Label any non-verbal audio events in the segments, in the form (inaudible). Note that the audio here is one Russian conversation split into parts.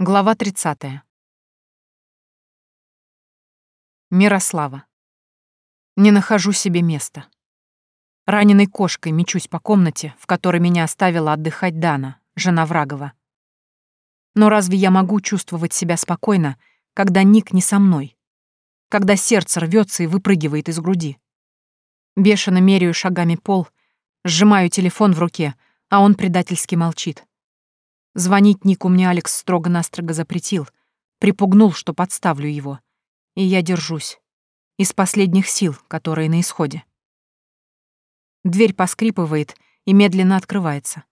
Глава 30. Мирослава. Не нахожу себе места. Раненой кошкой мечусь по комнате, в которой меня оставила отдыхать Дана, жена Врагова. Но разве я могу чувствовать себя спокойно, когда Ник не со мной? Когда сердце рвется и выпрыгивает из груди? Бешено меряю шагами пол, сжимаю телефон в руке, а он предательски молчит. Звонить Нику мне Алекс строго-настрого запретил, припугнул, что подставлю его. И я держусь. Из последних сил, которые на исходе. Дверь поскрипывает и медленно открывается.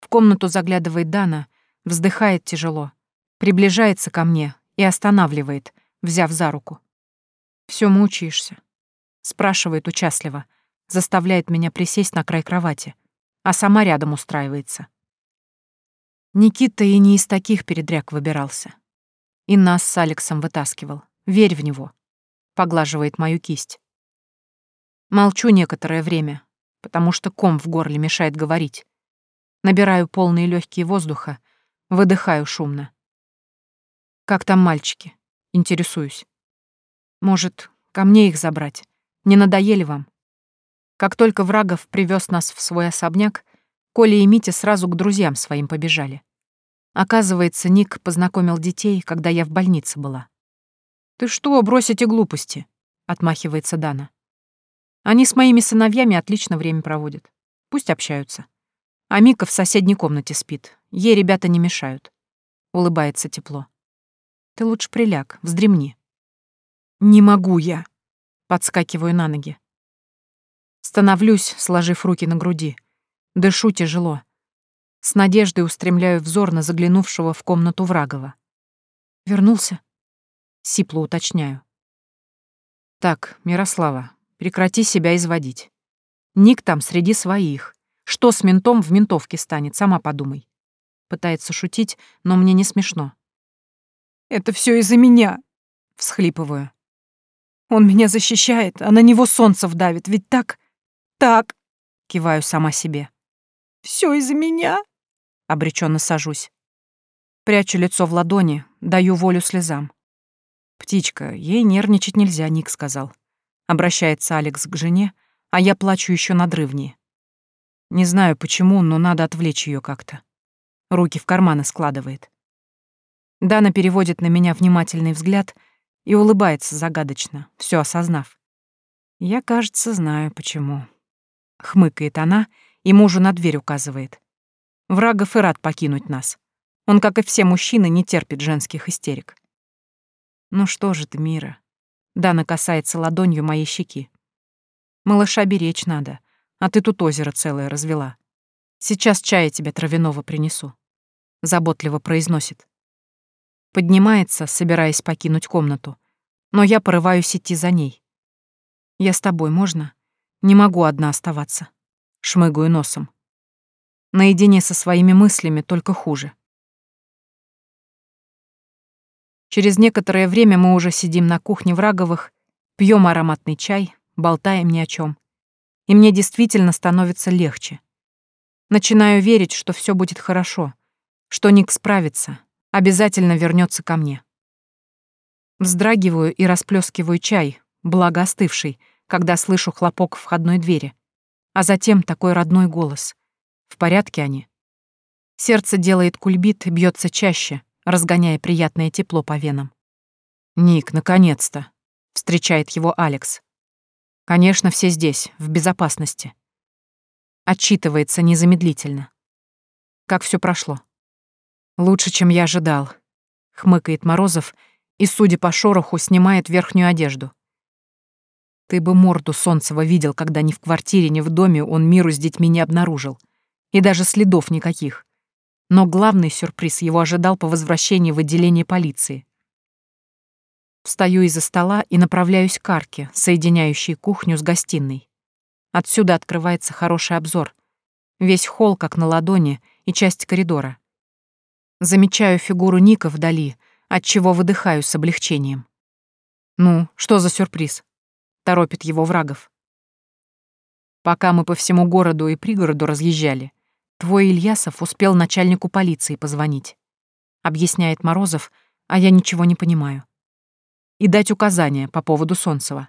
В комнату заглядывает Дана, вздыхает тяжело, приближается ко мне и останавливает, взяв за руку. Все мучаешься?» — спрашивает участливо, заставляет меня присесть на край кровати, а сама рядом устраивается. Никита и не из таких передряг выбирался. И нас с Алексом вытаскивал. Верь в него. Поглаживает мою кисть. Молчу некоторое время, потому что ком в горле мешает говорить. Набираю полные легкие воздуха, выдыхаю шумно. Как там мальчики? Интересуюсь. Может, ко мне их забрать? Не надоели вам? Как только Врагов привез нас в свой особняк, Коля и Митя сразу к друзьям своим побежали. Оказывается, Ник познакомил детей, когда я в больнице была. «Ты что, брось эти глупости?» — отмахивается Дана. «Они с моими сыновьями отлично время проводят. Пусть общаются. А Мика в соседней комнате спит. Ей ребята не мешают». Улыбается тепло. «Ты лучше приляг, вздремни». «Не могу я!» Подскакиваю на ноги. Становлюсь, сложив руки на груди. Дышу тяжело. С надеждой устремляю взор на заглянувшего в комнату Врагова. «Вернулся?» Сипло уточняю. «Так, Мирослава, прекрати себя изводить. Ник там среди своих. Что с ментом в ментовке станет, сама подумай». Пытается шутить, но мне не смешно. «Это все из-за меня!» — всхлипываю. «Он меня защищает, а на него солнце вдавит, ведь так? Так!» — киваю сама себе. Все из-за меня?» Обреченно сажусь. Прячу лицо в ладони, даю волю слезам. «Птичка, ей нервничать нельзя», — Ник сказал. Обращается Алекс к жене, а я плачу еще надрывнее. Не знаю почему, но надо отвлечь ее как-то. Руки в карманы складывает. Дана переводит на меня внимательный взгляд и улыбается загадочно, все осознав. Я, кажется, знаю почему. Хмыкает она и мужу на дверь указывает. Врагов и рад покинуть нас. Он, как и все мужчины, не терпит женских истерик. Ну что же ты, Мира? Дана касается ладонью моей щеки. Малыша беречь надо, а ты тут озеро целое развела. Сейчас чая тебе травяного принесу. Заботливо произносит. Поднимается, собираясь покинуть комнату, но я порываюсь идти за ней. Я с тобой, можно? Не могу одна оставаться. Шмыгаю носом. Наедине со своими мыслями только хуже. Через некоторое время мы уже сидим на кухне Враговых, пьем ароматный чай, болтаем ни о чем. И мне действительно становится легче. Начинаю верить, что все будет хорошо, что Ник справится, обязательно вернется ко мне. Вздрагиваю и расплескиваю чай, благо остывший, когда слышу хлопок входной двери а затем такой родной голос. В порядке они? Сердце делает кульбит бьется чаще, разгоняя приятное тепло по венам. «Ник, наконец-то!» — встречает его Алекс. «Конечно, все здесь, в безопасности». Отчитывается незамедлительно. Как все прошло? Лучше, чем я ожидал. Хмыкает Морозов и, судя по шороху, снимает верхнюю одежду. Ты бы морду Солнцева видел, когда ни в квартире, ни в доме он миру с детьми не обнаружил. И даже следов никаких. Но главный сюрприз его ожидал по возвращении в отделение полиции. Встаю из-за стола и направляюсь к арке, соединяющей кухню с гостиной. Отсюда открывается хороший обзор. Весь холл как на ладони и часть коридора. Замечаю фигуру Ника вдали, отчего выдыхаю с облегчением. Ну, что за сюрприз? Торопит его врагов. Пока мы по всему городу и пригороду разъезжали, твой Ильясов успел начальнику полиции позвонить. — объясняет Морозов, а я ничего не понимаю. И дать указания по поводу Солнцева.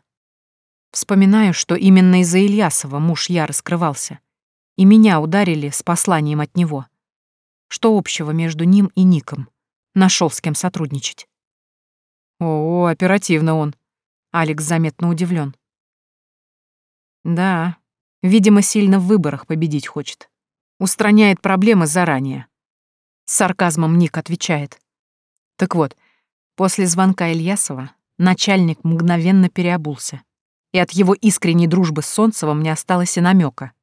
Вспоминаю, что именно из-за Ильясова муж я раскрывался, и меня ударили с посланием от него. Что общего между ним и Ником? Нашел с кем сотрудничать. О, оперативно он. Алекс заметно удивлен. Да, видимо, сильно в выборах победить хочет. Устраняет проблемы заранее. С сарказмом Ник отвечает. Так вот, после звонка Ильясова начальник мгновенно переобулся, и от его искренней дружбы с Солнцевым не осталось и намека.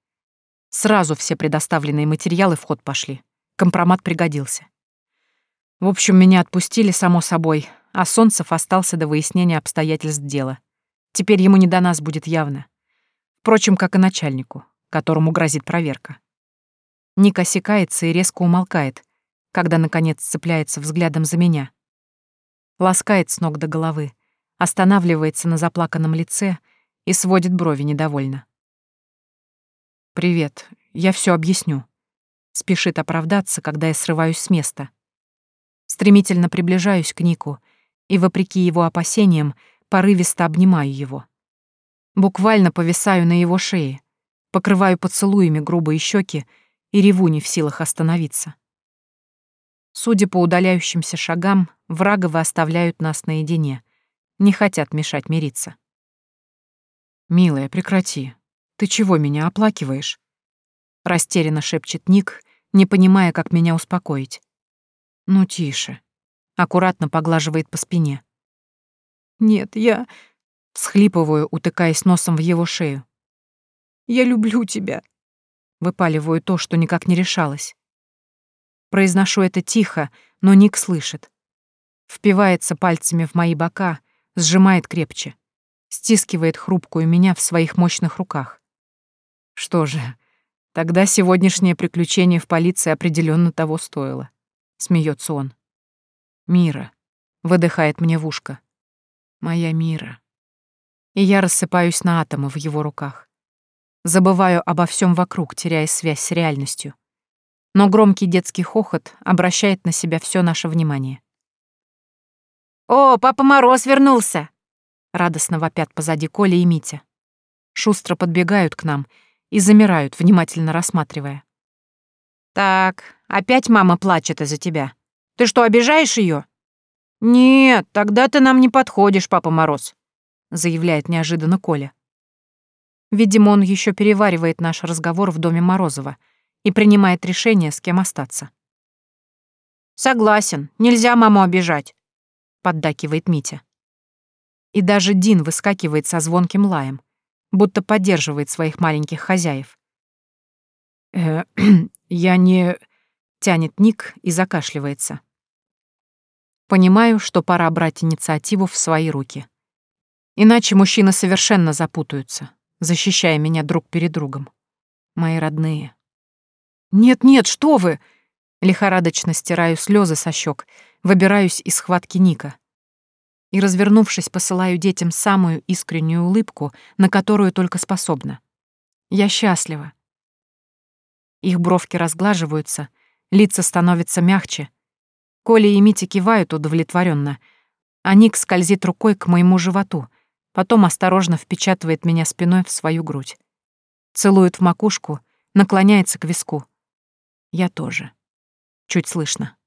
Сразу все предоставленные материалы в ход пошли. Компромат пригодился. В общем, меня отпустили, само собой, а Солнцев остался до выяснения обстоятельств дела. Теперь ему не до нас будет явно. Впрочем, как и начальнику, которому грозит проверка. Ник осекается и резко умолкает, когда, наконец, цепляется взглядом за меня. Ласкает с ног до головы, останавливается на заплаканном лице и сводит брови недовольно. «Привет, я все объясню», — спешит оправдаться, когда я срываюсь с места. Стремительно приближаюсь к Нику и, вопреки его опасениям, порывисто обнимаю его. Буквально повисаю на его шее, покрываю поцелуями грубые щеки и реву не в силах остановиться. Судя по удаляющимся шагам, враговы оставляют нас наедине, не хотят мешать мириться. «Милая, прекрати. Ты чего меня оплакиваешь?» Растерянно шепчет Ник, не понимая, как меня успокоить. «Ну, тише». Аккуратно поглаживает по спине. «Нет, я...» Схлипываю, утыкаясь носом в его шею. «Я люблю тебя». Выпаливаю то, что никак не решалось. Произношу это тихо, но Ник слышит. Впивается пальцами в мои бока, сжимает крепче. Стискивает хрупкую меня в своих мощных руках. Что же, тогда сегодняшнее приключение в полиции определенно того стоило. Смеется он. Мира. Выдыхает мне в ушко. Моя Мира. И я рассыпаюсь на атомы в его руках. Забываю обо всем вокруг, теряя связь с реальностью но громкий детский хохот обращает на себя все наше внимание. «О, Папа Мороз вернулся!» Радостно вопят позади Коля и Митя. Шустро подбегают к нам и замирают, внимательно рассматривая. «Так, опять мама плачет из-за тебя. Ты что, обижаешь ее? «Нет, тогда ты нам не подходишь, Папа Мороз», — заявляет неожиданно Коля. Видимо, он еще переваривает наш разговор в доме Морозова — и принимает решение, с кем остаться. «Согласен, нельзя маму обижать», — поддакивает Митя. И даже Дин выскакивает со звонким лаем, будто поддерживает своих маленьких хозяев. «Э, (clears throat) я не...» — тянет Ник и закашливается. Понимаю, что пора брать инициативу в свои руки. Иначе мужчины совершенно запутаются, защищая меня друг перед другом. Мои родные. «Нет-нет, что вы!» Лихорадочно стираю слезы со щек, выбираюсь из схватки Ника. И, развернувшись, посылаю детям самую искреннюю улыбку, на которую только способна. Я счастлива. Их бровки разглаживаются, лица становятся мягче. Коля и Митя кивают удовлетворенно, а Ник скользит рукой к моему животу, потом осторожно впечатывает меня спиной в свою грудь. Целует в макушку, наклоняется к виску. Я тоже. Чуть слышно.